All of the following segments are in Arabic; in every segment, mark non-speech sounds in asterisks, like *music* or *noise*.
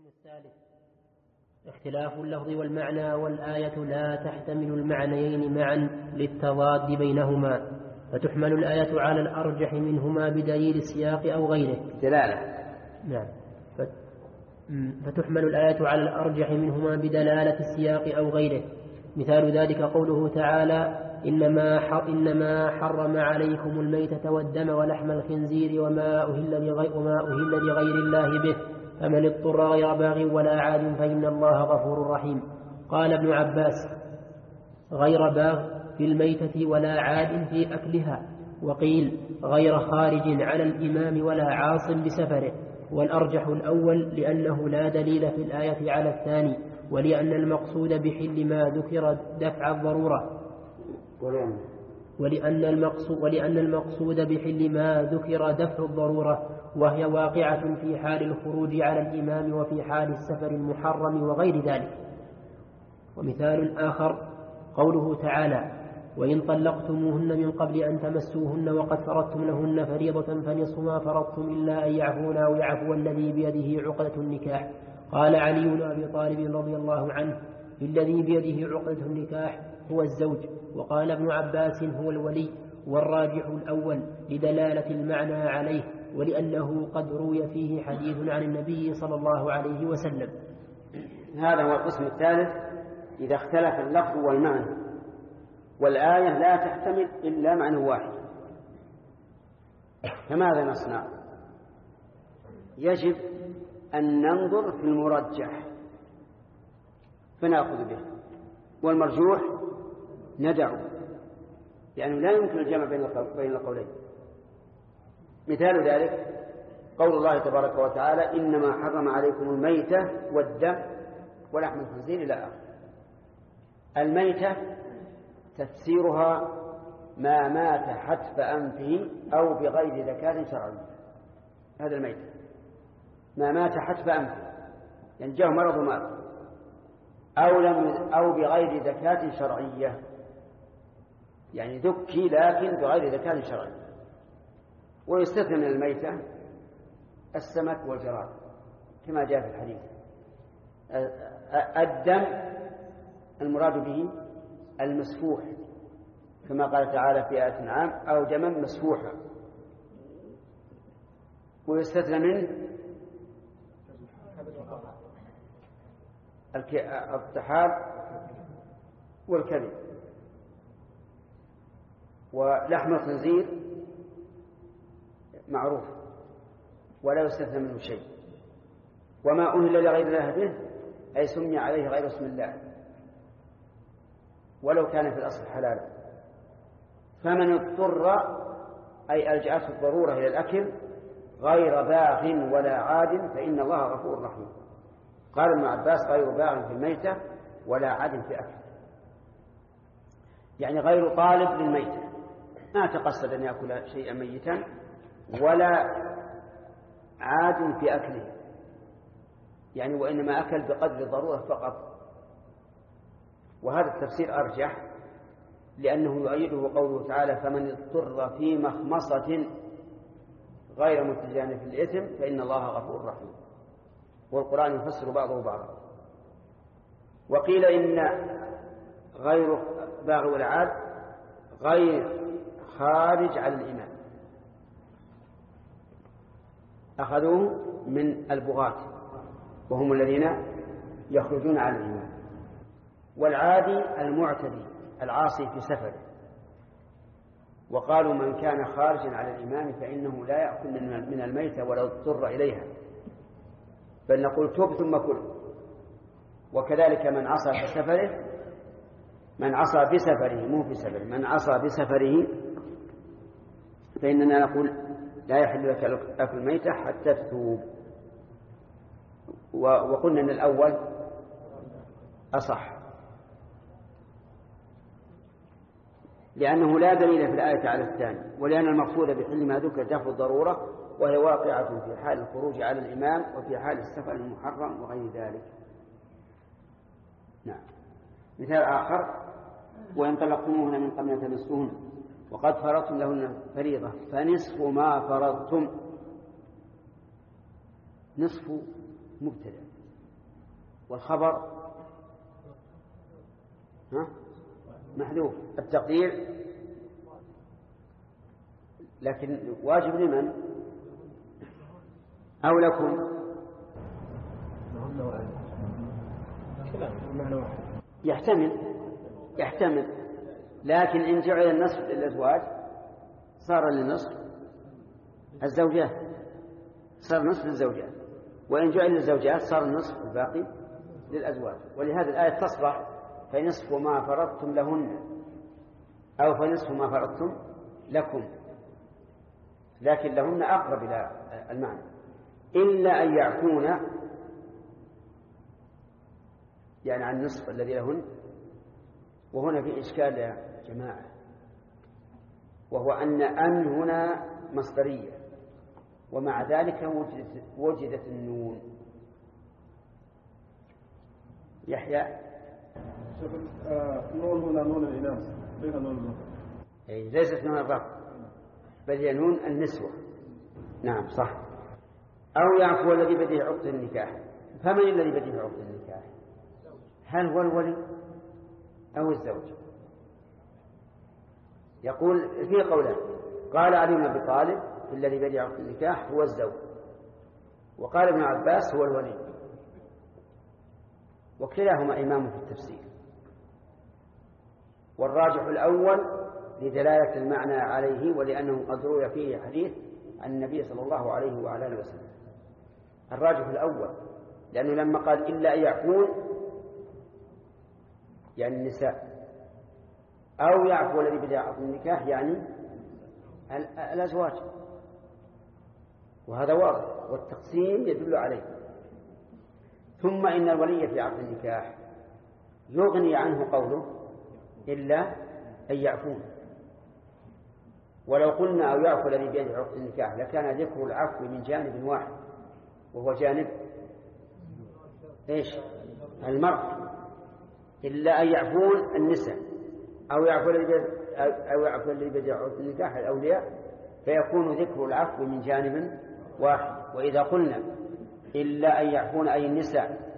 القسم الثالث. اختلاف اللفظ والمعنى والآية لا تحتمل المعنيين معا للتضاد بينهما فتحمل الآية على الأرجح منهما بدليل السياق أو غيره. دلالة. نعم. فتحمل الآية على الأرجح منهما بدلالة السياق أو غيره. مثال ذلك قوله تعالى إنما إنما حرم عليكم الميتة والدم ولحم الخنزير وما أهل لغير, وما أهل لغير الله به. فمن اضطر غير باغ ولا عاد فإن الله غفور رحيم. قال ابن عباس غير باغ في الميتة ولا عاد في أكلها وقيل غير خارج على الإمام ولا عاص بسفره والأرجح الأول لأنه لا دليل في الآية على الثاني ولأن المقصود بحل ما ذكر دفع الضرورة. ولأن المقصود, ولأن المقصود بحل ما ذكر دفع الضرورة. وهي واقعة في حال الخروج على الإمام وفي حال السفر المحرم وغير ذلك. ومثال آخر قوله تعالى وإن طلقتموهن من قبل أن تمسوهن وقد فرضتم لهن فريضة فنصف ما فرضتم إلا أن يعفون أو يعفو الذي بيده عقدة النكاح. قال علي بن أبي طالب رضي الله عنه الذي بيده عقدة النكاح هو الزوج. وقال ابن عباس هو الولي. والراجح الأول لدلالة المعنى عليه ولأنه قد روي فيه حديث عن النبي صلى الله عليه وسلم. هذا هو القسم الثالث إذا اختلف اللفظ والمعنى. والآية لا تحتمل إلا معنى واحد. فماذا نصنع؟ يجب أن ننظر في المرجح. فنأخذ به. والمرجوح ندعه لأنه لا يمكن الجمع بين القولين. مثال ذلك قول الله تبارك وتعالى إنما حرم عليكم الميتة والدم ولحم الخنزير إلى آخره. الميتة تفسيرها ما مات حتف أنفه أو بغير زكاة شرعية. هذا الميت ما مات حتف أنفه. يعني جاء مرض ومات. أو, لم أو بغير زكاة شرعية. يعني ذكي لكن بغير زكاة شرعية ويستثنى من الميتة السمك والجراد كما جاء في الحديث. الدم المراد به المسفوح كما قال تعالى في آية العام أو دما مسفوحا. ويستثنى منه الطحال والكذب ولحم الخنزير معروف ولا يستثنى منه شيء. وما أهل لغير الله به أي سمي عليه غير اسم الله. ولو كان في الأصل حلالا. فمن اضطر أي ألجأته الضرورة إلى الأكل غير باغ ولا عاد فإن الله غفور رحيم. قال ابن عباس غير باغ في الميتة ولا عاد في أكل. يعني غير طالب للميتة. ما تقصد أن يأكل شيئا ميتا ولا عاد في أكله. يعني وإنما أكل بقدر الضرورة فقط. وهذا التفسير أرجح لأنه يؤيده قوله تعالى فمن اضطر في مخمصة غير متجان في الإثم فإن الله غفور رحيم. والقرآن يفسر بعضه بعضا. وقيل إن غير باغ والعاد غير خارج على الإمام أخذوه من البغاة وهم الذين يخرجون على الإمام والعادي المعتدي العاصي في سفره. وقالوا من كان خارجا على الإمام فإنه لا يأكل من الميتة ولا اضطر إليها. بل نقول توب ثم كل. وكذلك من عصى في سفره من عصى بسفره مو في سفره من عصى بسفره فإننا نقول لا يحل لك أكل الميتة حتى تتوب. وقلنا أن الأول أصح. لأنه لا دليل في الآية على الثاني ولأن المقصود بحل ما ذكر دفع الضرورة وهي واقعة في حال الخروج على الإمام وفي حال السفر المحرم وغير ذلك. نعم. مثال آخر. وإن من قبل أن تمسوهن. وقد فرضتم لهن فريضة فنصف ما فرضتم. نصف مبتدأ. والخبر؟ ها؟ محذوف. التقدير؟ لكن واجب لمن؟ أو لكم؟ يحتمل يحتمل. لكن إن جعل النصف للأزواج صار للنصف الزوجات صار نصف للزوجات وإن جعل للزوجات صار النصف الباقي للأزواج. ولهذه الآية تصلح فنصف ما فرضتم لهن أو فنصف ما فرضتم لكم. لكن لهن أقرب إلى المعنى. إلا أن يعفون يعني عن النصف الذي لهن. وهنا في إشكال جماعة وهو أن أن هنا مصدرية ومع ذلك وجدت, وجدت النون. يحيى؟ آه، نون هنا نون الإناث. ليس نون أي ليست نون الرفع بل هي نون النسوة. نعم صح. أو يعفو الذي بيده عقدة النكاح. فمن الذي بيده عقدة النكاح؟ هل هو الولي أو الزوج؟ يقول في قولان قال علي بن أبي طالب الذي بدع في النكاح هو الزوج. وقال ابن عباس هو الولي. وكلاهما إمام في التفسير. والراجح الأول لدلالة المعنى عليه ولأنه قد روي فيه حديث عن النبي صلى الله عليه وعلى آله وسلم. الراجح الأول لأنه لما قال إلا أن يعفون يعني النساء. أو يعفو الذي بدأ عقد النكاح يعني الأزواج. وهذا واضح والتقسيم يدل عليه. ثم إن الولي في عقد النكاح يغني عنه قوله إلا أن يعفون ولو قلنا أو يعفو الذي بيده عقد النكاح لكان ذكر العفو من جانب واحد وهو جانب إيش؟ المرء. إلا أن يعفون النساء. أو يعفو أو يعفو الذي النكاح الأولياء فيكون ذكر العفو من جانب واحد. وإذا قلنا إلا أن يعفون أي النساء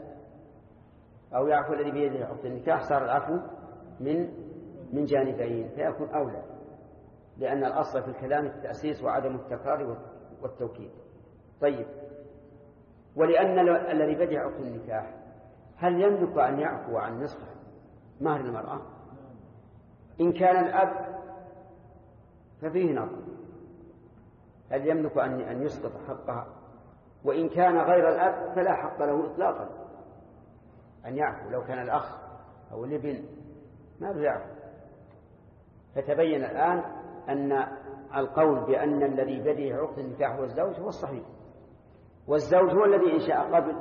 أو يعفو الذي بيده عقد النكاح صار العفو من من جانبين فيكون أولى. لأن الأصل في الكلام التأسيس وعدم التكرار والتوكيد. طيب. ولأن الذي بدع عقد النكاح هل يملك أن يعفو عن نصف مهر المرأة. إن كان الأب ففيه نظر هل يملك أن أن يسقط حقها؟ وإن كان غير الأب فلا حق له إطلاقا أن يعفو لو كان الأخ أو الابن ما يعفو. فتبين الآن أن القول بأن الذي بده عقد النكاح هو الزوج هو الصحيح والزوج هو الذي إن شاء قبل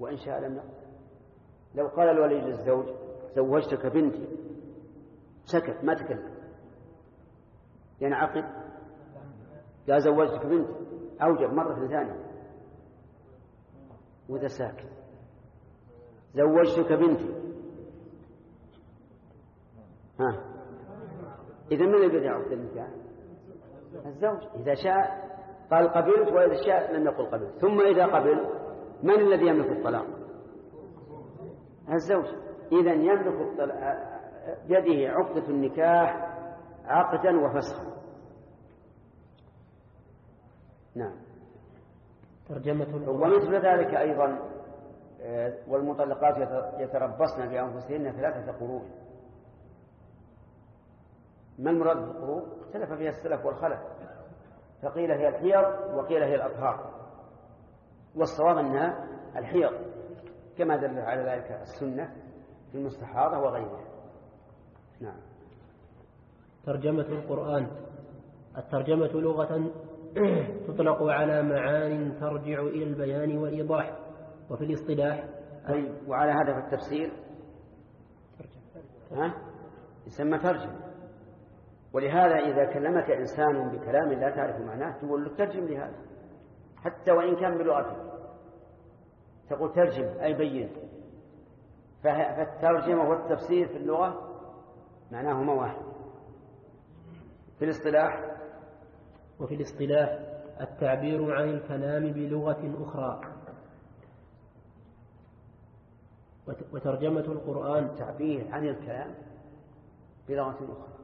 وإن شاء لم يقبل لو قال الولي للزوج زوجتك بنتي سكت ما تكلم. ينعقد قال زوجتك بنت. أوجب مرة ثانية. وإذا ساكت. زوجتك بنتي ها. إذا من الذي يعقد النكاح؟ الزوج. إذا شاء قال قبلت وإذا شاء لم يقل قبلت. ثم إذا قبل من الذي يملك الطلاق؟ الزوج. إذا يملك بيده عقدة النكاح عقدا وفسخا. نعم. ترجمة ومثل ذلك أيضا آه، والمطلقات يتربصن بأنفسهن ثلاثة قروء ما المراد بالقروء اختلف فيها السلف والخلف. فقيل هي الحيض وقيل هي الأطهار. والصواب أنها الحيض كما دل على ذلك السنة في المستحاضة وغيرها. نعم. ترجمة القرآن. الترجمة لغة *clears throat* تطلق على معان ترجع إلى البيان والإيضاح وفي الاصطلاح طيب وعلى هذا في التفسير؟ ها؟ يسمى ترجمة. ولهذا إذا كلمك إنسان بكلام لا تعرف معناه تقول له ترجم لهذا حتى وإن كان بلغتك. تقول ترجم أي بين. فالترجمة والتفسير في اللغة معناهما واحد في الاصطلاح؟ وفي الاصطلاح التعبير عن الكلام بلغة أخرى. وت- وترجمة القرآن تعبير عن الكلام بلغة أخرى.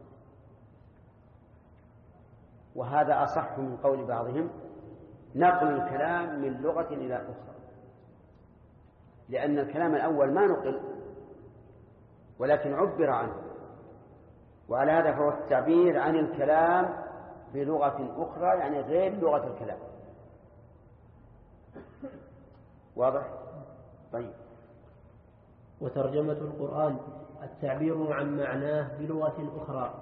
وهذا أصح من قول بعضهم نقل الكلام من لغة إلى أخرى. لأن الكلام الأول ما نقل ولكن عبر عنه. وعلى هذا فهو التعبير عن الكلام بلغة أخرى يعني غير لغة الكلام. واضح؟ طيب. وترجمة القرآن التعبير عن معناه بلغة أخرى.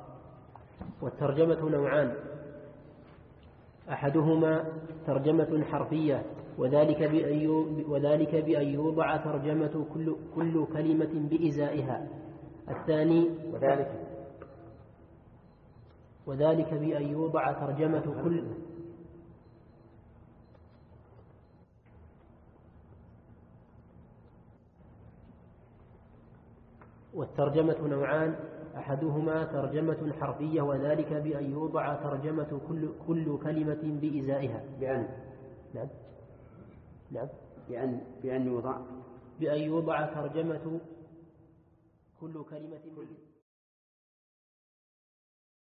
والترجمة نوعان. أحدهما ترجمة حرفية وذلك بأن وذلك بأن يوضع ترجمة كل, كل كلمة بإزائها. الثاني وذلك وذلك بأن يوضع ترجمة كل والترجمة نوعان أحدهما ترجمة حرفية وذلك بأن يوضع ترجمة كل, كل كلمة بإزائها. بأن. نعم. نعم. بأن بأن يوضع. بأن يوضع ترجمة كل كلمة بإزائها